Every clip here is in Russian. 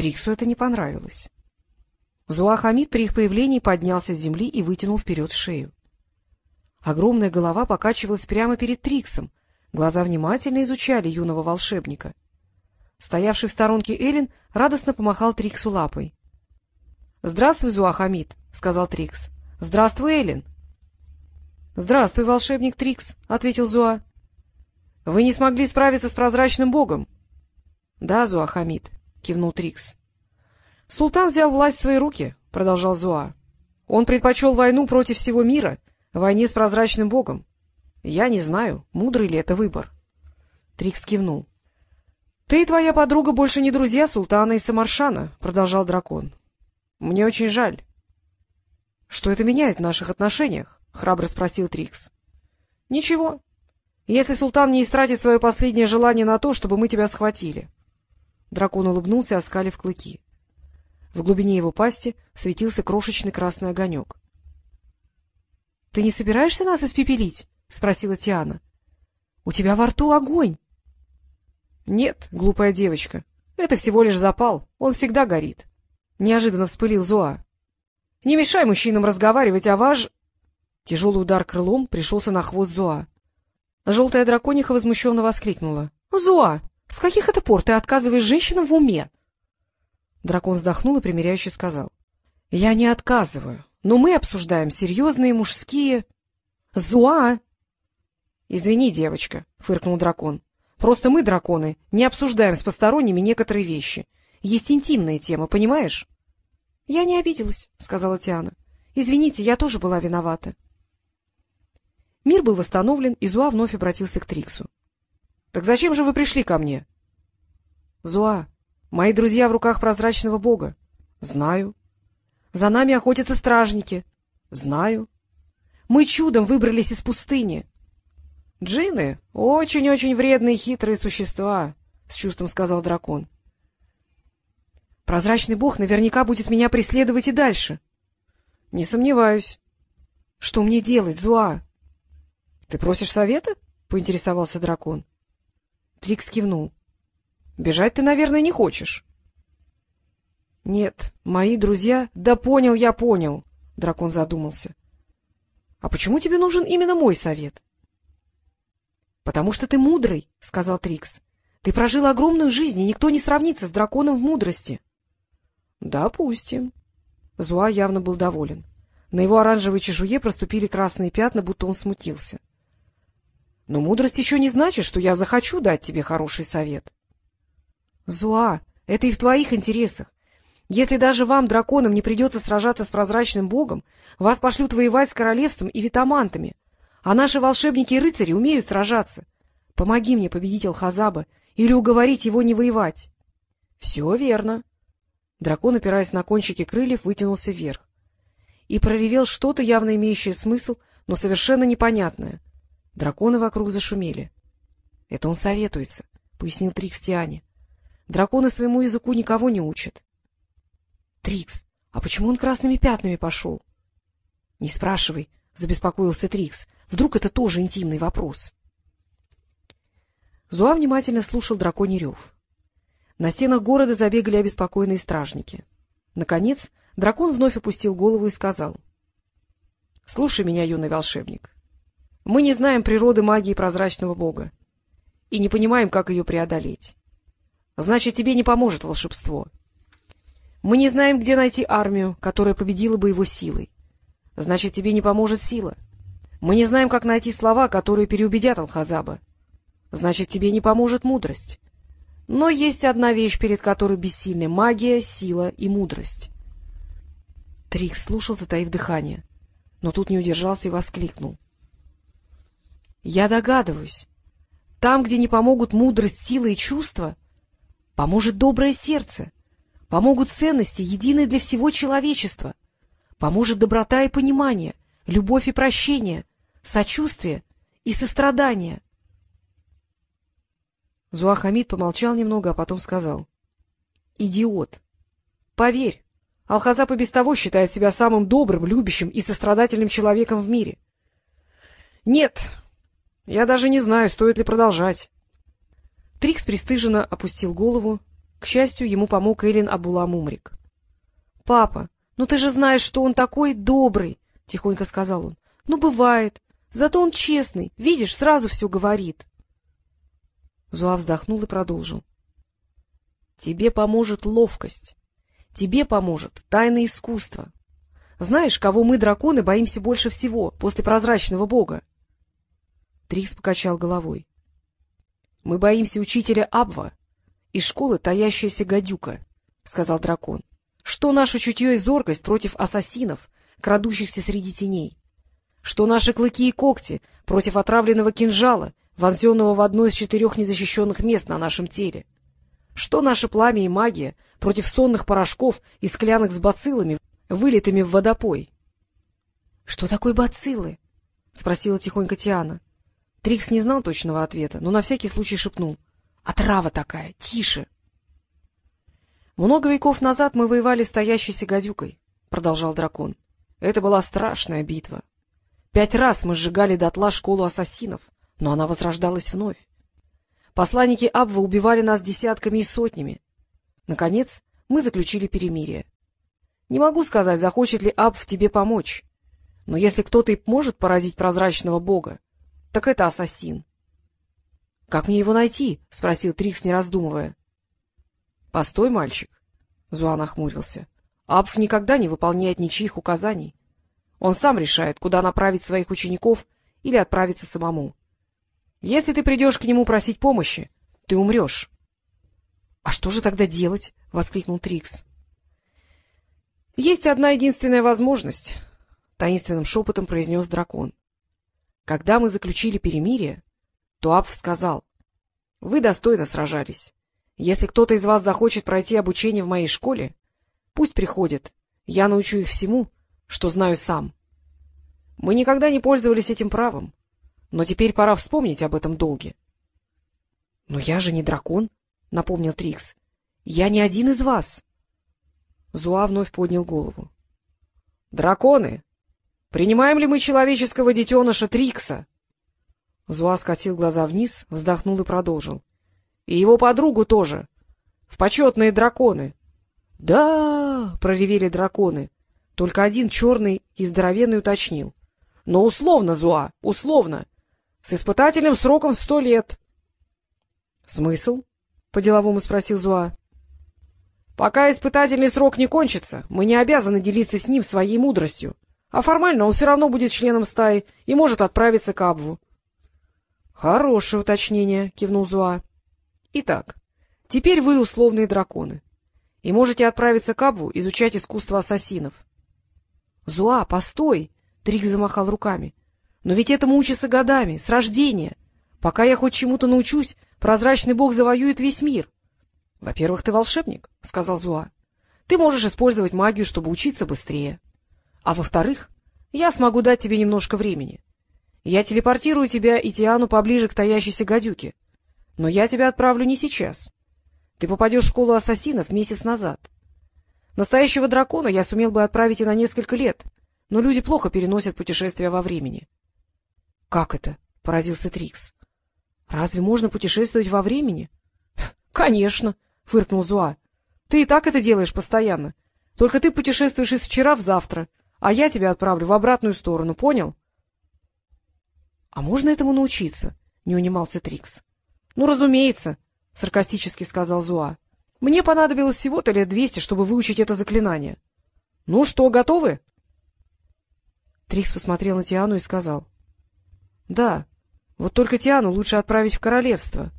Триксу это не понравилось. Зуахамид при их появлении поднялся с земли и вытянул вперед шею. Огромная голова покачивалась прямо перед Триксом, глаза внимательно изучали юного волшебника. Стоявший в сторонке Эллен радостно помахал Триксу лапой. — Здравствуй, Зуахамид, — сказал Трикс. — Здравствуй, Эллен. — Здравствуй, волшебник Трикс, — ответил Зуа. — Вы не смогли справиться с прозрачным богом? — Да, Зуахамид, — кивнул Трикс. Султан взял власть в свои руки, — продолжал Зуа. Он предпочел войну против всего мира, войне с прозрачным богом. Я не знаю, мудрый ли это выбор. Трикс кивнул. — Ты и твоя подруга больше не друзья султана и Самаршана, — продолжал дракон. — Мне очень жаль. — Что это меняет в наших отношениях? — храбро спросил Трикс. — Ничего. Если султан не истратит свое последнее желание на то, чтобы мы тебя схватили. Дракон улыбнулся, оскалив клыки. В глубине его пасти светился крошечный красный огонек. — Ты не собираешься нас испепелить? — спросила Тиана. — У тебя во рту огонь. — Нет, глупая девочка, это всего лишь запал, он всегда горит. Неожиданно вспылил Зоа. — Не мешай мужчинам разговаривать о важ... Тяжелый удар крылом пришелся на хвост Зоа. Желтая дракониха возмущенно воскликнула. — Зоа, с каких это пор ты отказываешь женщинам в уме? Дракон вздохнул и примиряюще сказал. — Я не отказываю, но мы обсуждаем серьезные мужские... — Зуа! — Извини, девочка, — фыркнул дракон. — Просто мы, драконы, не обсуждаем с посторонними некоторые вещи. Есть интимные темы, понимаешь? — Я не обиделась, — сказала Тиана. — Извините, я тоже была виновата. Мир был восстановлен, и Зуа вновь обратился к Триксу. — Так зачем же вы пришли ко мне? — Зуа, мои друзья в руках прозрачного бога. — Знаю. — За нами охотятся стражники. — Знаю. Мы чудом выбрались из пустыни. — Джины — очень-очень вредные хитрые существа, — с чувством сказал дракон. — Прозрачный бог наверняка будет меня преследовать и дальше. — Не сомневаюсь. — Что мне делать, Зуа? — Ты просишь совета? — поинтересовался дракон. Трикс кивнул. — Бежать ты, наверное, не хочешь. — Нет, мои друзья... Да понял я, понял, — дракон задумался. — А почему тебе нужен именно мой совет? — Потому что ты мудрый, — сказал Трикс. — Ты прожил огромную жизнь, и никто не сравнится с драконом в мудрости. — Допустим. Зуа явно был доволен. На его оранжевой чешуе проступили красные пятна, будто он смутился. — но мудрость еще не значит, что я захочу дать тебе хороший совет. — Зуа, это и в твоих интересах. Если даже вам, драконам, не придется сражаться с прозрачным богом, вас пошлют воевать с королевством и витамантами. А наши волшебники и рыцари умеют сражаться. Помоги мне победить Алхазаба или уговорить его не воевать. — Все верно. Дракон, опираясь на кончики крыльев, вытянулся вверх. И проревел что-то, явно имеющее смысл, но совершенно непонятное — Драконы вокруг зашумели. — Это он советуется, — пояснил Трикс Тиане. — Драконы своему языку никого не учат. — Трикс, а почему он красными пятнами пошел? — Не спрашивай, — забеспокоился Трикс. — Вдруг это тоже интимный вопрос? Зуа внимательно слушал драконий рев. На стенах города забегали обеспокоенные стражники. Наконец дракон вновь опустил голову и сказал. — Слушай меня, юный волшебник. Мы не знаем природы магии прозрачного бога и не понимаем, как ее преодолеть. Значит, тебе не поможет волшебство. Мы не знаем, где найти армию, которая победила бы его силой. Значит, тебе не поможет сила. Мы не знаем, как найти слова, которые переубедят Алхазаба. Значит, тебе не поможет мудрость. Но есть одна вещь, перед которой бессильны магия, сила и мудрость. Трикс слушал, затаив дыхание, но тут не удержался и воскликнул. —— Я догадываюсь. Там, где не помогут мудрость, сила и чувства, поможет доброе сердце, помогут ценности, единые для всего человечества, поможет доброта и понимание, любовь и прощение, сочувствие и сострадание. Зуахамид помолчал немного, а потом сказал. — Идиот! Поверь, Алхазап и без того считает себя самым добрым, любящим и сострадательным человеком в мире. — Нет, я даже не знаю, стоит ли продолжать. Трикс пристыженно опустил голову К счастью, ему помог Элин Абула Мумрик. — Папа, ну ты же знаешь, что он такой добрый, — тихонько сказал он. — Ну, бывает. Зато он честный. Видишь, сразу все говорит. Зуа вздохнул и продолжил. — Тебе поможет ловкость. Тебе поможет тайное искусство. Знаешь, кого мы, драконы, боимся больше всего после прозрачного бога? Трикс покачал головой. — Мы боимся учителя Абва из школы «Таящаяся гадюка», — сказал дракон. — Что наше чутье и зоркость против ассасинов, крадущихся среди теней? Что наши клыки и когти против отравленного кинжала, вонзенного в одно из четырех незащищенных мест на нашем теле? Что наше пламя и магия против сонных порошков и склянок с бациллами, вылитыми в водопой? — Что такое бациллы? — спросила тихонько Тиана. Трикс не знал точного ответа, но на всякий случай шепнул. — Отрава такая, тише! — Много веков назад мы воевали с таящейся гадюкой, — продолжал дракон. Это была страшная битва. Пять раз мы сжигали дотла школу ассасинов, но она возрождалась вновь. Посланники Абва убивали нас десятками и сотнями. Наконец, мы заключили перемирие. Не могу сказать, захочет ли Абв тебе помочь, но если кто-то и может поразить прозрачного бога, так это ассасин. — Как мне его найти? — спросил Трикс, не раздумывая. — Постой, мальчик, — Зуан охмурился. — Апф никогда не выполняет ничьих указаний. Он сам решает, куда направить своих учеников или отправиться самому. Если ты придешь к нему просить помощи, ты умрешь. — А что же тогда делать? — воскликнул Трикс. — Есть одна единственная возможность, — таинственным шепотом произнес дракон. Когда мы заключили перемирие, то Апф сказал, — Вы достойно сражались. Если кто-то из вас захочет пройти обучение в моей школе, пусть приходит, я научу их всему, что знаю сам. Мы никогда не пользовались этим правом, но теперь пора вспомнить об этом долге. — Но я же не дракон, — напомнил Трикс. — Я не один из вас. Зуа вновь поднял голову. — Драконы Принимаем ли мы человеческого детеныша Трикса? Зуа скосил глаза вниз, вздохнул и продолжил. — И его подругу тоже. В почетные драконы. — Да! — проревели драконы. Только один черный и здоровенный уточнил. — Но условно, Зуа, условно. С испытательным сроком в сто лет. — Смысл? — по-деловому спросил Зуа. — Пока испытательный срок не кончится, мы не обязаны делиться с ним своей мудростью. А формально он все равно будет членом стаи и может отправиться к Абву. — Хорошее уточнение, — кивнул Зуа. — Итак, теперь вы условные драконы. И можете отправиться к Абву изучать искусство ассасинов. — Зуа, постой! — Трик замахал руками. — Но ведь этому учатся годами, с рождения. Пока я хоть чему-то научусь, прозрачный бог завоюет весь мир. — Во-первых, ты волшебник, — сказал Зуа. — Ты можешь использовать магию, чтобы учиться быстрее. — а во-вторых, я смогу дать тебе немножко времени. Я телепортирую тебя и Тиану поближе к таящейся гадюке. Но я тебя отправлю не сейчас. Ты попадешь в школу ассасинов месяц назад. Настоящего дракона я сумел бы отправить и на несколько лет, но люди плохо переносят путешествия во времени. — Как это? — поразился Трикс. — Разве можно путешествовать во времени? — Конечно, — фыркнул Зуа. — Ты и так это делаешь постоянно. Только ты путешествуешь из вчера в завтра — а я тебя отправлю в обратную сторону, понял? — А можно этому научиться? — не унимался Трикс. — Ну, разумеется, — саркастически сказал Зуа. — Мне понадобилось всего-то лет двести, чтобы выучить это заклинание. — Ну что, готовы? Трикс посмотрел на Тиану и сказал. — Да, вот только Тиану лучше отправить в королевство.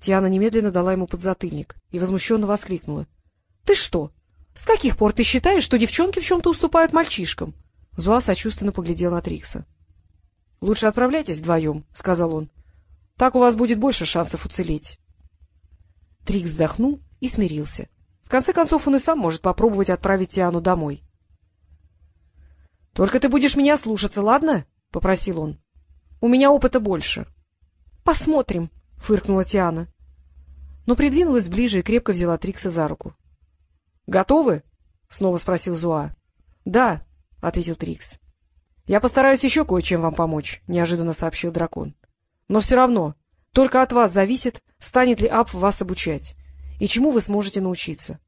Тиана немедленно дала ему подзатыльник и возмущенно воскликнула. — Ты что? С каких пор ты считаешь, что девчонки в чем-то уступают мальчишкам? Зуа сочувственно поглядел на Трикса. — Лучше отправляйтесь вдвоем, — сказал он. — Так у вас будет больше шансов уцелеть. Трикс вздохнул и смирился. В конце концов, он и сам может попробовать отправить Тиану домой. — Только ты будешь меня слушаться, ладно? — попросил он. — У меня опыта больше. — Посмотрим, — фыркнула Тиана. Но придвинулась ближе и крепко взяла Трикса за руку. Готовы? — снова спросил Зуа. — Да, — ответил Трикс. — Я постараюсь еще кое-чем вам помочь, — неожиданно сообщил дракон. — Но все равно, только от вас зависит, станет ли Ап вас обучать. и чему вы сможете научиться.